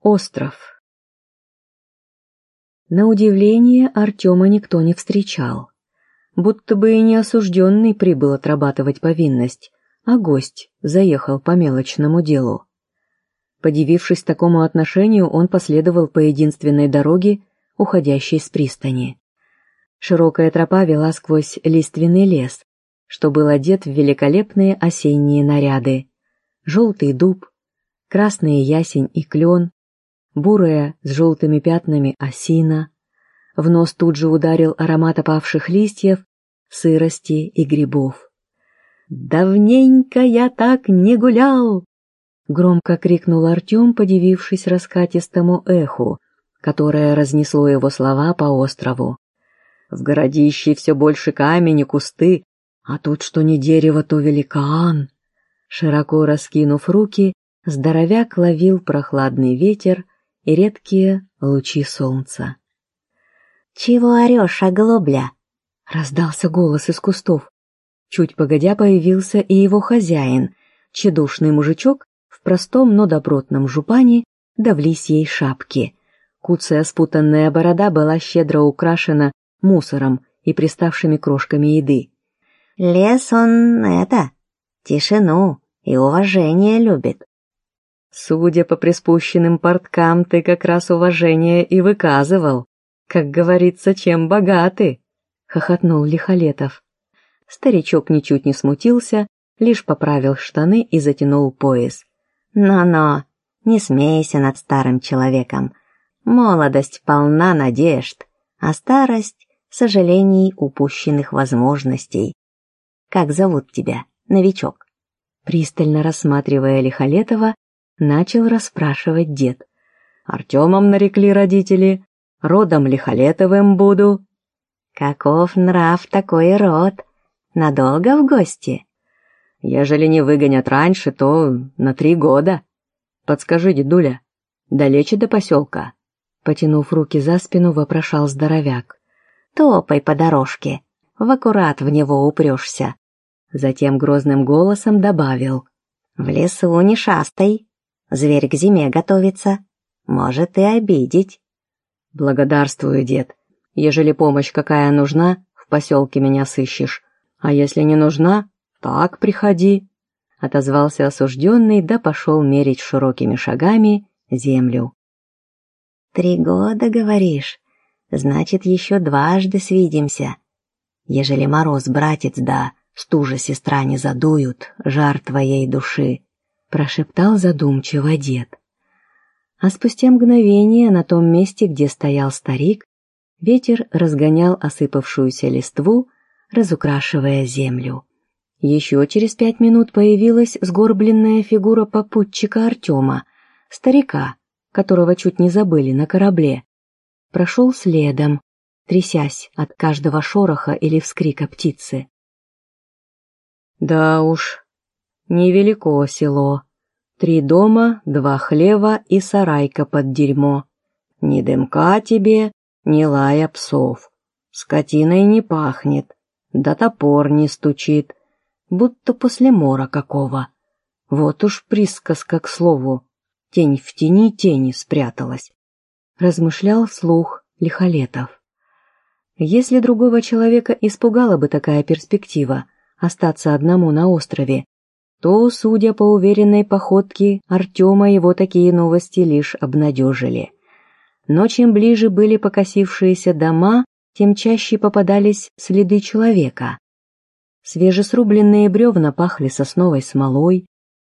Остров. На удивление Артема никто не встречал. Будто бы и не осужденный прибыл отрабатывать повинность, а гость заехал по мелочному делу. Подивившись такому отношению, он последовал по единственной дороге, уходящей с пристани. Широкая тропа вела сквозь лиственный лес, что был одет в великолепные осенние наряды. Желтый дуб, красные ясень и клен, бурая с желтыми пятнами осина. В нос тут же ударил аромат опавших листьев, сырости и грибов. «Давненько я так не гулял!» Громко крикнул Артем, подивившись раскатистому эху, которое разнесло его слова по острову. «В городище все больше камень и кусты, а тут что не дерево, то великан!» Широко раскинув руки, здоровяк ловил прохладный ветер и редкие лучи солнца. «Чего орешь, оглобля?» — раздался голос из кустов. Чуть погодя появился и его хозяин, чедушный мужичок в простом, но добротном жупане да в лисьей шапке. Куцая спутанная борода была щедро украшена мусором и приставшими крошками еды. «Лес он это, тишину и уважение любит. Судя по приспущенным порткам, ты как раз уважение и выказывал. Как говорится, чем богаты, хохотнул Лихолетов. Старичок ничуть не смутился, лишь поправил штаны и затянул пояс. «Но-но, не смейся над старым человеком. Молодость полна надежд, а старость — сожалений упущенных возможностей. Как зовут тебя, новичок?» Пристально рассматривая Лихолетова, начал расспрашивать дед. «Артемом нарекли родители, родом Лихолетовым буду». «Каков нрав такой род? Надолго в гости?» «Ежели не выгонят раньше, то на три года. Подскажи, дедуля, далече до поселка?» Потянув руки за спину, вопрошал здоровяк. «Топай по дорожке, в аккурат в него упрешься». Затем грозным голосом добавил. «В лесу не шастай, Зверь к зиме готовится. Может и обидеть. Благодарствую, дед. Ежели помощь какая нужна, в поселке меня сыщешь. А если не нужна, так приходи. Отозвался осужденный, да пошел мерить широкими шагами землю. Три года, говоришь? Значит, еще дважды свидимся. Ежели мороз, братец, да, стужа сестра не задуют, жар твоей души, прошептал задумчиво дед. А спустя мгновение на том месте, где стоял старик, ветер разгонял осыпавшуюся листву, разукрашивая землю. Еще через пять минут появилась сгорбленная фигура попутчика Артема, старика, которого чуть не забыли на корабле. Прошел следом, трясясь от каждого шороха или вскрика птицы. Да уж, Невелико село. Три дома, два хлева и сарайка под дерьмо. Ни дымка тебе, ни лая псов. Скотиной не пахнет, да топор не стучит, будто после мора какого. Вот уж присказка к слову. Тень в тени тени спряталась. Размышлял вслух Лихолетов. Если другого человека испугала бы такая перспектива остаться одному на острове, то, судя по уверенной походке Артема, его такие новости лишь обнадежили. Но чем ближе были покосившиеся дома, тем чаще попадались следы человека. Свежесрубленные бревна пахли сосновой смолой,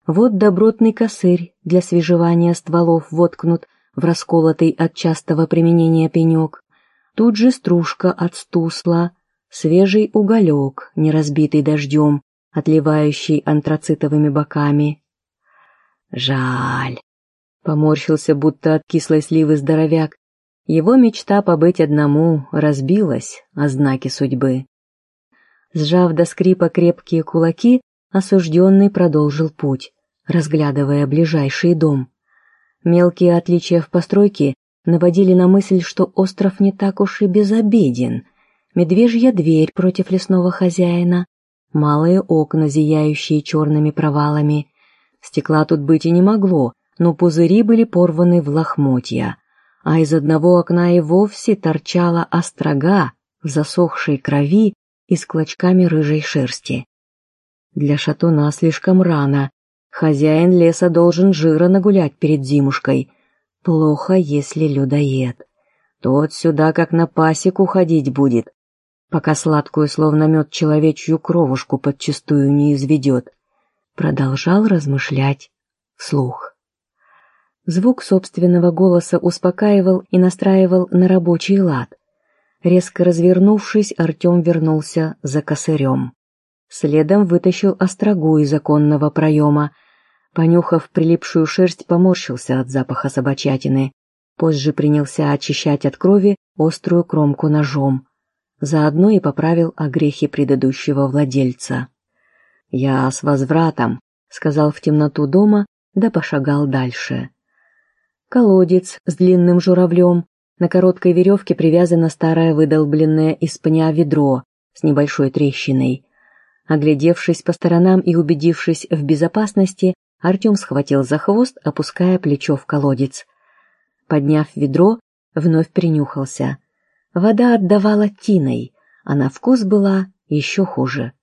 вот добротный косырь для свежевания стволов воткнут в расколотый от частого применения пенек, тут же стружка от стусла, свежий уголек, не разбитый дождем, отливающий антрацитовыми боками. Жаль. Поморщился, будто от кислой сливы здоровяк. Его мечта побыть одному разбилась о знаки судьбы. Сжав до скрипа крепкие кулаки, осужденный продолжил путь, разглядывая ближайший дом. Мелкие отличия в постройке наводили на мысль, что остров не так уж и безобиден. Медвежья дверь против лесного хозяина, малые окна, зияющие черными провалами. Стекла тут быть и не могло, но пузыри были порваны в лохмотья, а из одного окна и вовсе торчала острога в засохшей крови и с клочками рыжей шерсти. Для шатуна слишком рано. Хозяин леса должен жира нагулять перед зимушкой. Плохо, если людоед. Тот сюда как на пасеку ходить будет, пока сладкую, словно мед, человечью кровушку подчистую не изведет. Продолжал размышлять вслух. Звук собственного голоса успокаивал и настраивал на рабочий лад. Резко развернувшись, Артем вернулся за косырем. Следом вытащил острогу из законного проема. Понюхав прилипшую шерсть, поморщился от запаха собачатины. Позже принялся очищать от крови острую кромку ножом. Заодно и поправил огрехи предыдущего владельца. «Я с возвратом», — сказал в темноту дома, да пошагал дальше. Колодец с длинным журавлем, на короткой веревке привязано старое выдолбленное из пня ведро с небольшой трещиной. Оглядевшись по сторонам и убедившись в безопасности, Артем схватил за хвост, опуская плечо в колодец. Подняв ведро, вновь принюхался. Вода отдавала тиной, а на вкус была еще хуже.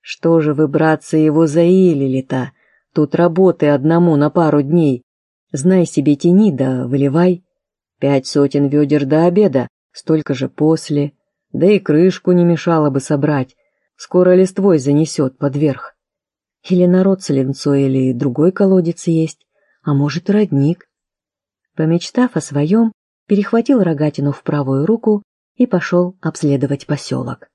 Что же вы, братцы, его заилили-то? Тут работы одному на пару дней. Знай себе тяни да выливай. Пять сотен ведер до обеда, столько же после. Да и крышку не мешало бы собрать. Скоро листвой занесет подверх. Или народ с линцой, или другой колодец есть, а может родник. Помечтав о своем, перехватил рогатину в правую руку и пошел обследовать поселок.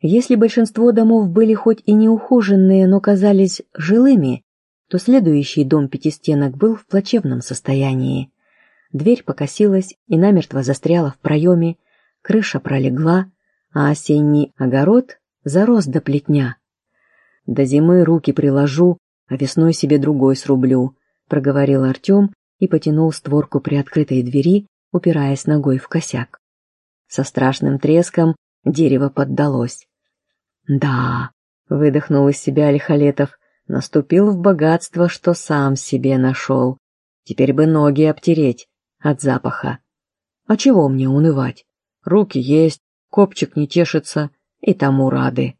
Если большинство домов были хоть и неухоженные, но казались жилыми, то следующий дом пятистенок был в плачевном состоянии. Дверь покосилась и намертво застряла в проеме, крыша пролегла, а осенний огород зарос до плетня. «До зимы руки приложу, а весной себе другой срублю», — проговорил Артем и потянул створку при открытой двери, упираясь ногой в косяк. Со страшным треском дерево поддалось. «Да», — выдохнул из себя Лихолетов, — наступил в богатство, что сам себе нашел. Теперь бы ноги обтереть от запаха. А чего мне унывать? Руки есть, копчик не тешится, и тому рады.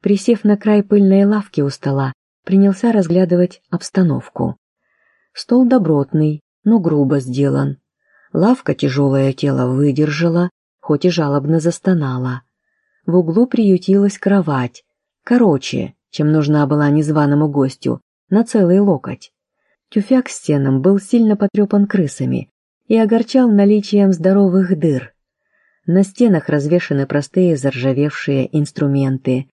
Присев на край пыльной лавки у стола, принялся разглядывать обстановку. Стол добротный, но грубо сделан. Лавка тяжелое тело выдержала, хоть и жалобно застонала. В углу приютилась кровать, короче, чем нужна была незваному гостю, на целый локоть. Тюфяк стенам был сильно потрепан крысами и огорчал наличием здоровых дыр. На стенах развешаны простые заржавевшие инструменты.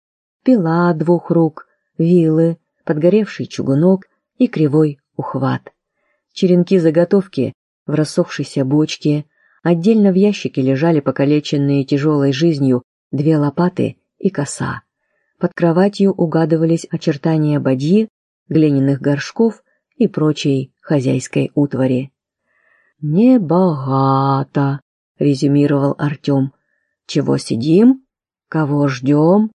Пила двух рук, вилы, подгоревший чугунок и кривой ухват. Черенки-заготовки в рассохшейся бочке, отдельно в ящике лежали покалеченные тяжелой жизнью две лопаты и коса. Под кроватью угадывались очертания бадьи, глиняных горшков и прочей хозяйской утвари. «Небогато», — резюмировал Артем. «Чего сидим? Кого ждем?»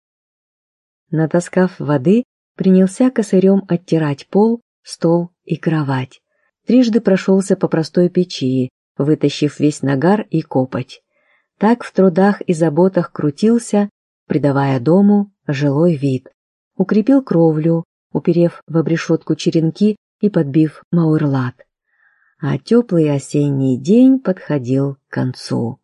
Натаскав воды, принялся косырем оттирать пол, стол и кровать. Трижды прошелся по простой печи, вытащив весь нагар и копоть. Так в трудах и заботах крутился, придавая дому жилой вид. Укрепил кровлю, уперев в обрешетку черенки и подбив мауэрлат. А теплый осенний день подходил к концу.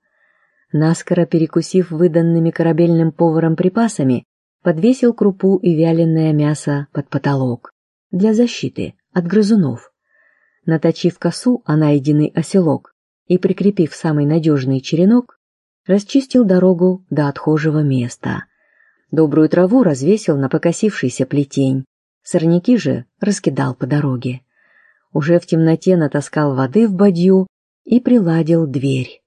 Наскоро перекусив выданными корабельным поваром припасами, подвесил крупу и вяленое мясо под потолок для защиты от грызунов. Наточив косу о найденный оселок и прикрепив самый надежный черенок, расчистил дорогу до отхожего места. Добрую траву развесил на покосившийся плетень, сорняки же раскидал по дороге. Уже в темноте натаскал воды в бадью и приладил дверь.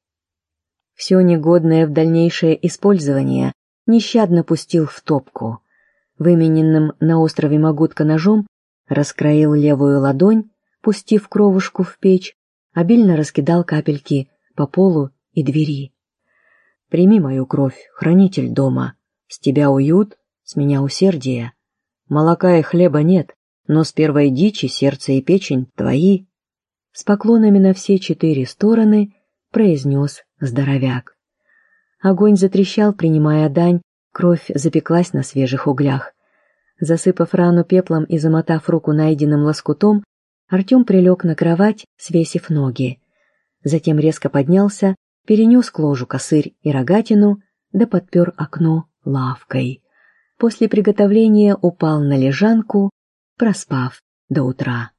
Все негодное в дальнейшее использование нещадно пустил в топку. Вымененным на острове Магутка ножом раскроил левую ладонь, пустив кровушку в печь, обильно раскидал капельки по полу и двери. Прими мою кровь, хранитель дома. С тебя уют, с меня усердие. Молока и хлеба нет, но с первой дичи сердце и печень твои. С поклонами на все четыре стороны произнес здоровяк. Огонь затрещал, принимая дань, кровь запеклась на свежих углях. Засыпав рану пеплом и замотав руку найденным лоскутом, Артем прилег на кровать, свесив ноги. Затем резко поднялся, перенес к ложу косырь и рогатину, да подпер окно лавкой. После приготовления упал на лежанку, проспав до утра.